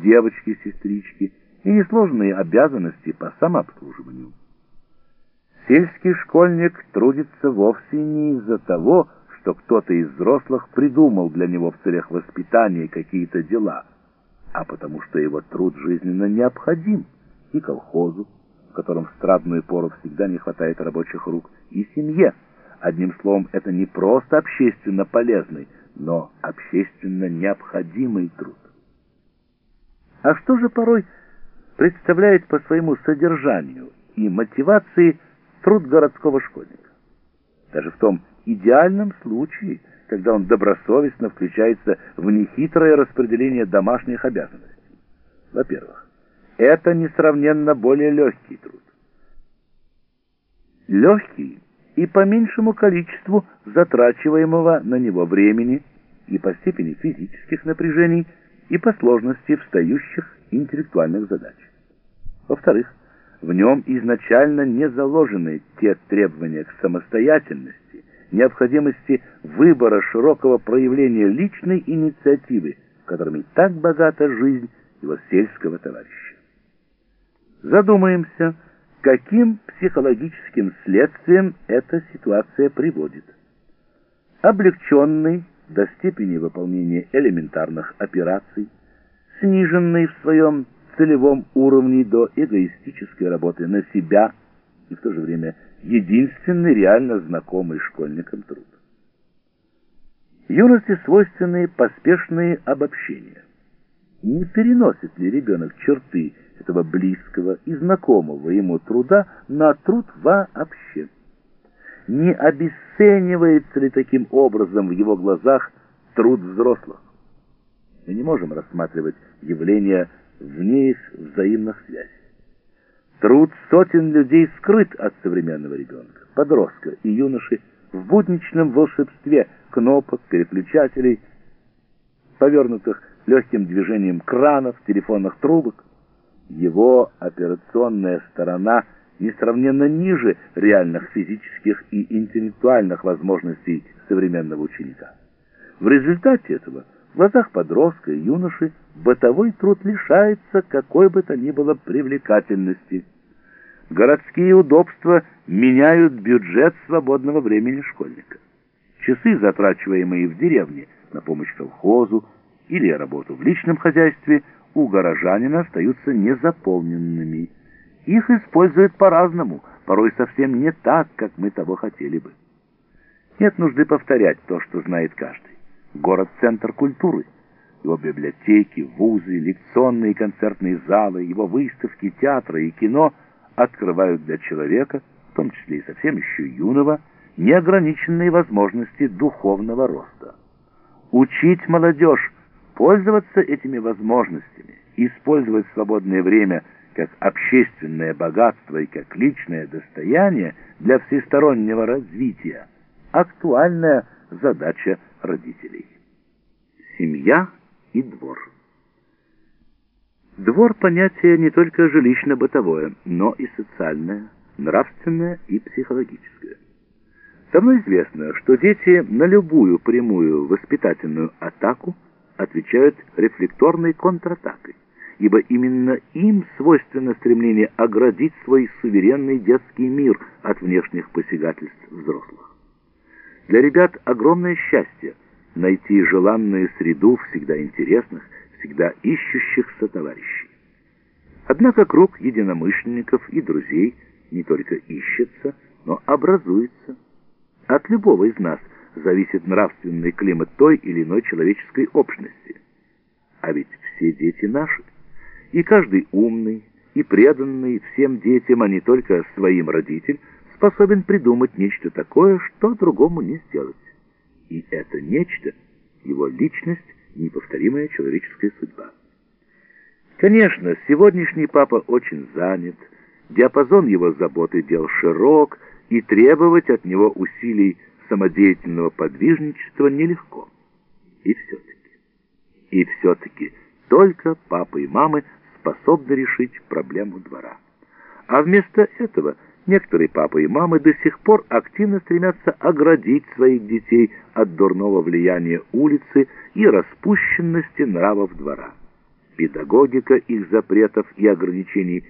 девочки-сестрички и несложные обязанности по самообслуживанию. Сельский школьник трудится вовсе не из-за того, что кто-то из взрослых придумал для него в целях воспитания какие-то дела, а потому что его труд жизненно необходим и колхозу, в котором в страдную пору всегда не хватает рабочих рук, и семье. Одним словом, это не просто общественно полезный, но общественно необходимый труд. А что же порой представляет по своему содержанию и мотивации труд городского школьника? Даже в том идеальном случае, когда он добросовестно включается в нехитрое распределение домашних обязанностей. Во-первых, это несравненно более легкий труд. Легкий и по меньшему количеству затрачиваемого на него времени и по степени физических напряжений, и по сложности встающих интеллектуальных задач. Во-вторых, в нем изначально не заложены те требования к самостоятельности, необходимости выбора широкого проявления личной инициативы, которыми так богата жизнь его сельского товарища. Задумаемся, каким психологическим следствием эта ситуация приводит. Облегченный до степени выполнения элементарных операций, сниженный в своем целевом уровне до эгоистической работы на себя и в то же время единственный реально знакомый школьникам труд. Юности свойственны поспешные обобщения. Не переносит ли ребенок черты этого близкого и знакомого ему труда на труд вообще? Не обесценивается ли таким образом в его глазах труд взрослых. Мы не можем рассматривать явления вне их взаимных связей. Труд сотен людей скрыт от современного ребенка, подростка и юноши в будничном волшебстве кнопок, переключателей, повернутых легким движением кранов, телефонных трубок. Его операционная сторона – несравненно ниже реальных физических и интеллектуальных возможностей современного ученика. В результате этого в глазах подростка и юноши бытовой труд лишается какой бы то ни было привлекательности. Городские удобства меняют бюджет свободного времени школьника. Часы, затрачиваемые в деревне на помощь колхозу или работу в личном хозяйстве, у горожанина остаются незаполненными. Их используют по-разному, порой совсем не так, как мы того хотели бы. Нет нужды повторять то, что знает каждый. Город — центр культуры. Его библиотеки, вузы, лекционные и концертные залы, его выставки, театры и кино открывают для человека, в том числе и совсем еще юного, неограниченные возможности духовного роста. Учить молодежь пользоваться этими возможностями, использовать свободное время – как общественное богатство и как личное достояние для всестороннего развития актуальная задача родителей. Семья и двор. Двор – понятие не только жилищно-бытовое, но и социальное, нравственное и психологическое. Давно известно, что дети на любую прямую воспитательную атаку отвечают рефлекторной контратакой ибо именно им свойственно стремление оградить свой суверенный детский мир от внешних посягательств взрослых. Для ребят огромное счастье найти желанную среду всегда интересных, всегда ищущих сотоварищей. Однако круг единомышленников и друзей не только ищется, но образуется. От любого из нас зависит нравственный климат той или иной человеческой общности. А ведь все дети наши и каждый умный и преданный всем детям, а не только своим родитель, способен придумать нечто такое, что другому не сделать. И это нечто — его личность, неповторимая человеческая судьба. Конечно, сегодняшний папа очень занят, диапазон его заботы дел широк, и требовать от него усилий самодеятельного подвижничества нелегко. И все-таки, и все-таки только папы и мамы способны решить проблему двора. А вместо этого некоторые папы и мамы до сих пор активно стремятся оградить своих детей от дурного влияния улицы и распущенности нравов двора. педагогика их запретов и ограничений